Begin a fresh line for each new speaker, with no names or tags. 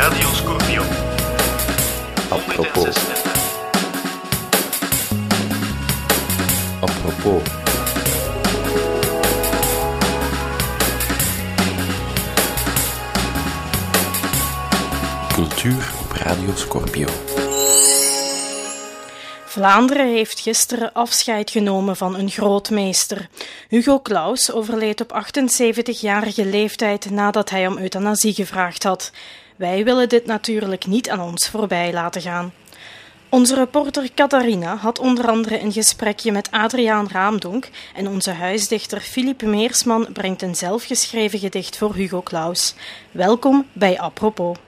Radio Scorpio.
Apropos. Apropos. Cultuur op Radio Scorpio.
Vlaanderen heeft gisteren afscheid genomen van een grootmeester. Hugo Claus overleed op 78-jarige leeftijd nadat hij om euthanasie gevraagd had. Wij willen dit natuurlijk niet aan ons voorbij laten gaan. Onze reporter Catharina had onder andere een gesprekje met Adriaan Raamdonk en onze huisdichter Philippe Meersman brengt een zelfgeschreven gedicht voor Hugo Claus. Welkom bij Apropos.